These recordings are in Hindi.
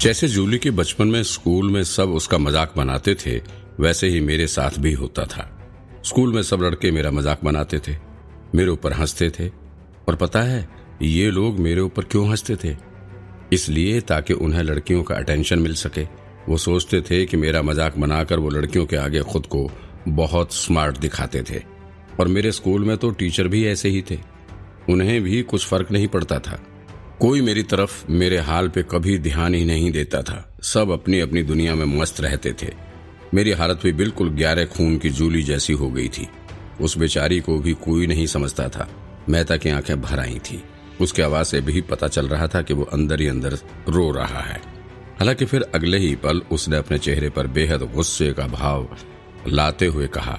जैसे जूली के बचपन में स्कूल में सब उसका मज़ाक बनाते थे, वैसे ही मेरे साथ भी होता था। स्कूल में सब लड़के मेरा मज़ाक बनाते थे, मेरे ऊपर हँसते थे। और पता है, ये लोग मेरे ऊपर क्यों हँसते थे? इसलिए ताकि उन्हें लड़कियों का अटेंशन मिल सके। वो सोचते थे कि मेरा मज़ाक बनाकर वो लड़कियों के आगे खुद को बहुत स्मार्ट दिखाते थे। और मेरे स्कूल में तो टीचर भी ऐसे ही थे। उन्हें भी कुछ फ़र्क नहीं पड़ता था। कोई मेरी तरफ़ मेरे हाल पे कभी ध्यान ही नहीं देता था। सब अपनी अपनी दुनिया में मस्त रहते थे। मेरी हालत भी बिल्कुल ग्यारह खून की जूली जैसी हो गई थी। उस बेचारी को भी कोई नहीं समझता था। मेहता की आँखें भर आई थी। उसकी आवाज़ से भी पता चल रहा था कि वो अंदर ही अंदर रो रहा है। हालाँकि फिर अगले ही पल उसने अपने चेहरे पर बेहद गुस्से का भाव लाते हुए कहा,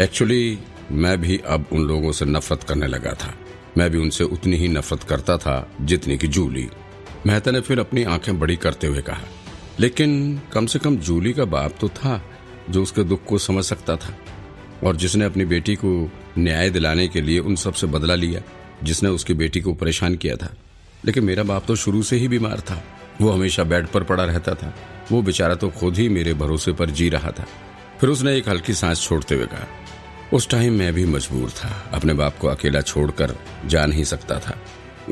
एक्चुअली मैं भी अब उन लोगों से नफरत करने लगा था। मैं भी उनसे उतनी ही नफरत करता था जितनी की जूली। मेहता ने फिर अपनी आँखें बड़ी करते हुए कहा, लेकिन कम से कम जूली का बाप तो था जो उसके दुख को समझ सकता था और जिसने अपनी बेटी को न्याय दिलाने के लिए उन सबसे बदला लिया, जिसने उसकी बेटी को परेशान किया था। लेकिन मेरा बाप तो शुरू से ही बीमार था। वो हमेशा बेड पर पड़ा रहता था। वो बेचारा तो खुद ही मेरे भरोसे पर जी रहा था। फिर उसने एक हल्की सांस छोड़ते हुए कहा उस टाइम मैं भी मजबूर था। अपने बाप को अकेला छोड़कर जा नहीं सकता था।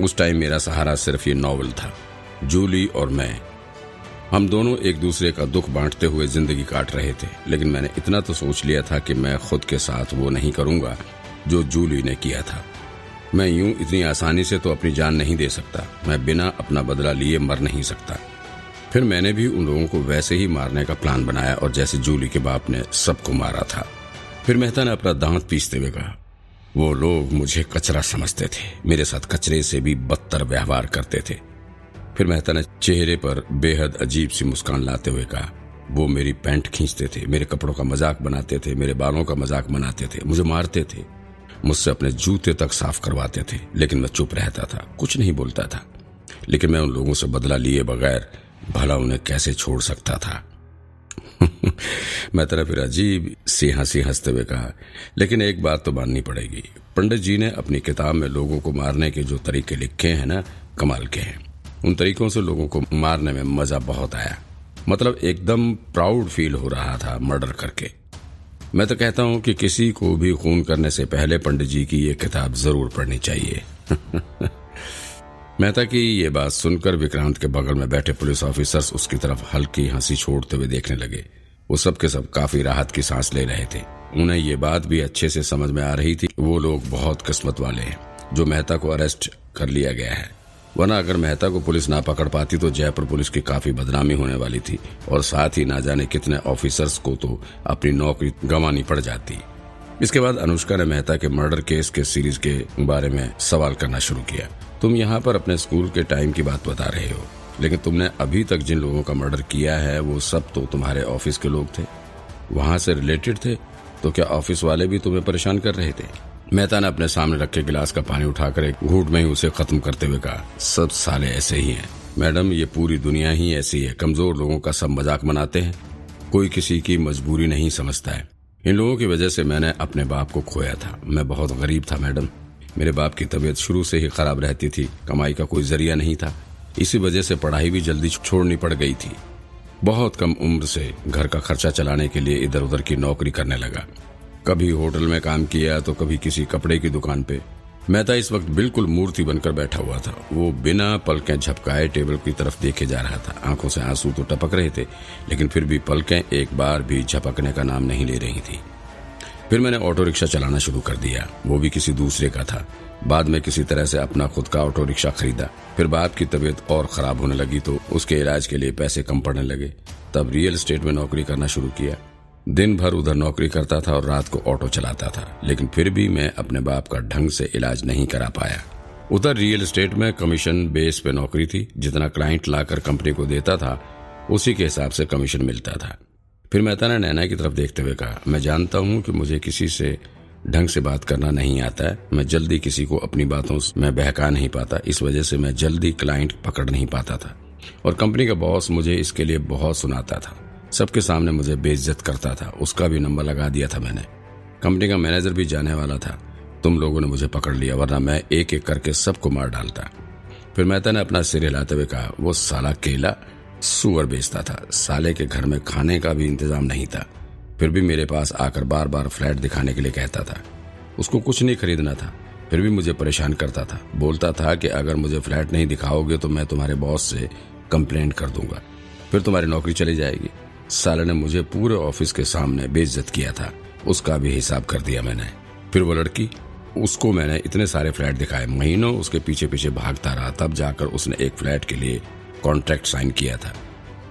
उस टाइम मेरा सहारा सिर्फ़ ये नॉवल था, जूली और मैं। हम दोनों एक दूसरे का दुख बांटते हुए ज़िंदगी काट रहे थे, लेकिन मैंने इतना तो सोच लिया था कि मैं खुद के साथ वो नहीं करूँगा जो जूली ने किया था। मैं यूँ इतनी आसानी से तो अपनी जान नहीं दे सकता। मैं बिना अपना बदला लिए मर नहीं सकता। फिर मैंने भी उन लोगों को वैसे ही मारने का प्लान बनाया और जैसे जूली के बाप ने सबको मारा था। फिर मेहता ने अपना दांत पीसते हुए कहा, वो लोग मुझे कचरा समझते थे। मेरे साथ कचरे से भी बदतर व्यवहार करते थे। फिर मेहता ने चेहरे पर बेहद अजीब सी मुस्कान लाते हुए कहा, वो मेरी पैंट खींचते थे, मेरे कपड़ों का मज़ाक बनाते थे, मेरे बालों का मज़ाक बनाते थे, मुझे मारते थे, मुझसे अपने जूते तक साफ़ करवाते थे, लेकिन मैं चुप रहता था, कुछ नहीं बोलता था। लेकिन मैं उन लोगों से बदला लिए बगैर भला उन्हें कैसे छोड़ सकता था? मैं तरह फिर अजीब सी हँसी हँसते हुए कहा, लेकिन एक बात तो माननी पड़ेगी। पंडित जी ने अपनी किताब में लोगों को मारने के जो तरीके लिखे हैं ना, कमाल के हैं। उन तरीकों से लोगों को मारने में मज़ा बहुत आया। मतलब एकदम प्राउड फील हो रहा था मर्डर करके। मैं तो कहता हूँ कि किसी को भी खून करने से पहले पंडित जी की ये किताब ज़रूर पढ़नी चाहिए। मेहता की ये बात सुनकर विक्रांत के बगल में बैठे पुलिस ऑफिसर्स उसकी तरफ़ हल्की हँसी छोड़ते हुए देखने लगे। वो सब के सब काफ़ी राहत की सांस ले रहे थे। उन्हें ये बात भी अच्छे से समझ में आ रही थी वो लोग बहुत किस्मत वाले हैं, जो मेहता को अरेस्ट कर लिया गया है। वरना अगर मेहता को पुलिस ना पकड़ पाती तो जयपुर पुलिस की काफ़ी बदनामी होने वाली थी, और साथ ही ना जाने कितने ऑफिसर्स को तो अपनी नौकरी गंवानी पड़ जाती। इसके बाद अनुष्का ने मेहता के मर्डर केस के सीरीज़ के बारे में सवाल करना शुरू किया। तुम यहाँ पर अपने स्कूल के टाइम की बात बता रहे हो, लेकिन तुमने अभी तक जिन लोगों का मर्डर किया है, वो सब तो तुम्हारे ऑफ़िस के लोग थे। वहाँ से रिलेटेड थे तो क्या ऑफ़िस वाले भी तुम्हें परेशान कर रहे थे? मेहता ने अपने सामने रखे गिलास का पानी उठाकर एक घूट में ही उसे खत्म करते हुए कहा, सब साले ऐसे ही हैं। मैडम, ये पूरी दुनिया ही ऐसी है, कमज़ोर लोगों का सब मज़ाक मनाते हैं। कोई किसी की मजबूरी नहीं समझता है। इन लोगों की वजह से मैंने अपने बाप को खोया था। मैं बहुत गरीब था, मैडम। मेरे बाप की तबीयत शुरू से ही खराब रहती थी। कमाई का कोई ज़रिया नहीं था। इसी वजह से पढ़ाई भी जल्दी छोड़नी पड़ गई थी। बहुत कम उम्र से घर का खर्चा चलाने के लिए इधर उधर की नौकरी करने लगा। कभी होटल में काम किया तो कभी किसी कपड़े की दुकान पे। मैं मेहता इस वक्त बिल्कुल मूर्ति बनकर बैठा हुआ था। वो बिना पलकें झपकाए टेबल की तरफ़ देखे जा रहा था। आँखों से आँसू तो टपक रहे थे, लेकिन फिर भी पलकें एक बार भी झपकने का नाम नहीं ले रही थी। फिर मैंने ऑटो रिक्शा चलाना शुरू कर दिया। वो भी किसी दूसरे का था। बाद में किसी तरह से अपना खुद का ऑटो रिक्शा खरीदा। फिर बाप की तबीयत और खराब होने लगी तो उसके इलाज के लिए पैसे कम पड़ने लगे। तब रियल स्टेट में नौकरी करना शुरू किया। दिन भर उधर नौकरी करता था और रात को ऑटो चलाता था। लेकिन फिर भी मैं अपने बाप का ढंग से इलाज नहीं करा पाया। उधर रियल एस्टेट में कमीशन बेस पे नौकरी थी। जितना क्लाइंट लाकर कंपनी को देता था, उसी के हिसाब से कमीशन मिलता था। फिर मेहता ने नैना की तरफ़ देखते हुए कहा, मैं जानता हूँ कि मुझे किसी से ढंग से बात करना नहीं आता है। मैं जल्दी किसी को अपनी बातों में बहका नहीं पाता। इस वजह से मैं जल्दी क्लाइंट पकड़ नहीं पाता था। और कंपनी का बॉस मुझे इसके लिए बहुत सुनाता था। सबके सामने मुझे बेइज्जत करता था। उसका भी नंबर लगा दिया था मैंने। कंपनी का मैनेजर भी जाने वाला था। तुम लोगों ने मुझे पकड़ लिया, वरना मैं एक एक करके सबको मार डालता। फिर मेहता ने अपना सिर हिलाते हुए कहा, वो साला केला सुअर बेचता था। साले के घर में खाने का भी इंतज़ाम नहीं था। फिर भी मेरे पास आकर बार बार फ्लैट दिखाने के लिए कहता था। उसको कुछ नहीं खरीदना था। फिर भी मुझे परेशान करता था। बोलता था कि अगर मुझे फ्लैट नहीं दिखाओगे तो मैं तुम्हारे बॉस से कंप्लेंट कर दूँगा। फिर तुम्हारी नौकरी चली जाएगी। साले ने मुझे पूरे ऑफ़िस के सामने बेइज्जत किया था। उसका भी हिसाब कर दिया मैंने। फिर वो लड़की, उसको मैंने इतने सारे फ्लैट दिखाए। महीनों उसके पीछे पीछे भागता रहा। तब जाकर उसने एक फ्लैट के लिए कॉन्ट्रैक्ट साइन किया था।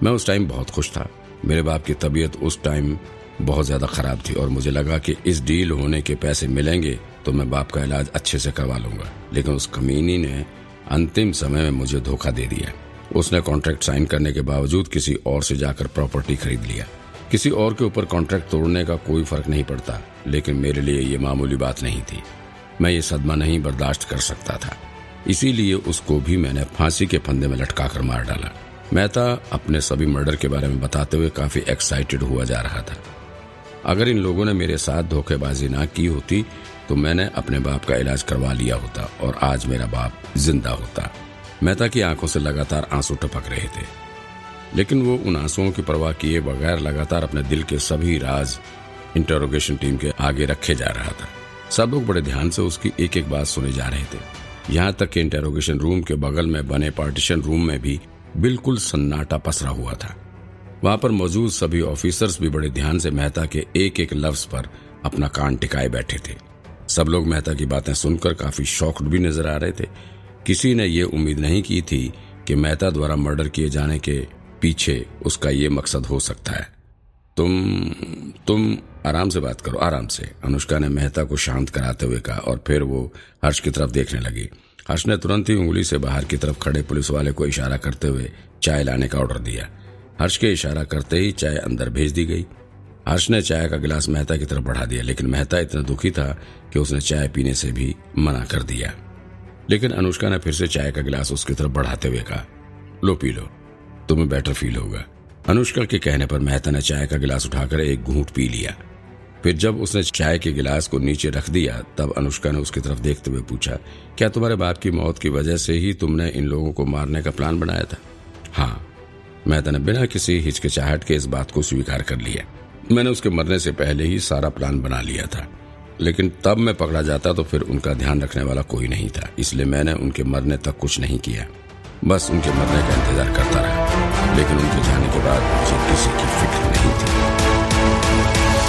मैं उस टाइम बहुत खुश था। मेरे बाप की तबीयत उस टाइम बहुत ज़्यादा खराब थी और मुझे लगा कि इस डील होने के पैसे मिलेंगे तो मैं बाप का इलाज अच्छे से करवा लूँगा। लेकिन उस कमीनी ने अंतिम समय में मुझे धोखा दे दिया। उसने कॉन्ट्रैक्ट साइन करने के बावजूद किसी और से जाकर प्रॉपर्टी खरीद लिया। किसी और के ऊपर कॉन्ट्रैक्ट तोड़ने का कोई फ़र्क नहीं पड़ता, लेकिन मेरे लिए ये मामूली बात नहीं थी। मैं ये सदमा नहीं बर्दाश्त कर सकता था। इसीलिए उसको भी मैंने फांसी के फंदे में लटका कर मार डाला। मेहता अपने सभी मर्डर के बारे में बताते हुए काफ़ी एक्साइटेड हुआ जा रहा था। अगर इन लोगों ने मेरे साथ धोखेबाजी ना की होती तो मैंने अपने बाप का इलाज करवा लिया होता और आज मेरा बाप ज़िंदा होता। मेहता की आँखों से लगातार आँसू टपक रहे थे। लेकिन वो उन आंसुओं की परवाह किए बगैर लगातार अपने दिल के सभी राज इंटरोगेशन टीम के आगे रखे जा रहा था। सब लोग बड़े ध्यान से उसकी एक एक बात सुने जा रहे थे। यहाँ तक कि इंटेरोगेशन रूम के बगल में बने पार्टीशन रूम में भी बिल्कुल सन्नाटा पसरा हुआ था। वहाँ पर मौजूद सभी ऑफिसर्स भी बड़े ध्यान से मेहता के एक एक लफ्ज पर अपना कान टिकाए बैठे थे। सब लोग मेहता की बातें सुनकर काफ़ी शॉक्ड भी नज़र आ रहे थे। किसी ने ये उम्मीद नहीं की थी कि मेहता द्वारा मर्डर किए जाने के पीछे उसका ये मकसद हो सकता है। तुम तुम आराम से बात करो, आराम से। अनुष्का ने मेहता को शांत कराते हुए कहा और फिर वो हर्ष की तरफ़ देखने लगी। हर्ष ने तुरंत ही उंगली से बाहर की तरफ़ खड़े पुलिस वाले को इशारा करते हुए चाय लाने का ऑर्डर दिया। हर्ष के इशारा करते ही चाय अंदर भेज दी गई। हर्ष ने चाय का गिलास मेहता की तरफ़ बढ़ा दिया, लेकिन मेहता इतना दुखी था कि उसने चाय पीने से भी मना कर दिया। लेकिन अनुष्का ने फिर से चाय का गिलास उसकी तरफ़ बढ़ाते हुए कहा, लो पी लो, तुम्हें बेटर फील होगा। अनुष्का के कहने पर मेहता ने चाय का गिलास उठाकर एक घूंट पी लिया। फिर जब उसने चाय के गिलास को नीचे रख दिया, तब अनुष्का ने उसकी तरफ़ देखते हुए पूछा, क्या तुम्हारे बाप की मौत की वजह से ही तुमने इन लोगों को मारने का प्लान बनाया था? हाँ। मेहता ने बिना किसी हिचकिचाहट के इस बात को स्वीकार कर लिया। मैंने उसके मरने से पहले ही सारा प्लान बना लिया था, लेकिन तब मैं पकड़ा जाता तो फिर उनका ध्यान रखने वाला कोई नहीं था, इसलिए मैंने उनके मरने तक कुछ नहीं किया। बस उनके मरने का इंतज़ार करता रहा। लेकिन उनके जाने के बाद मुझे किसी की फ़िक्र नहीं थी।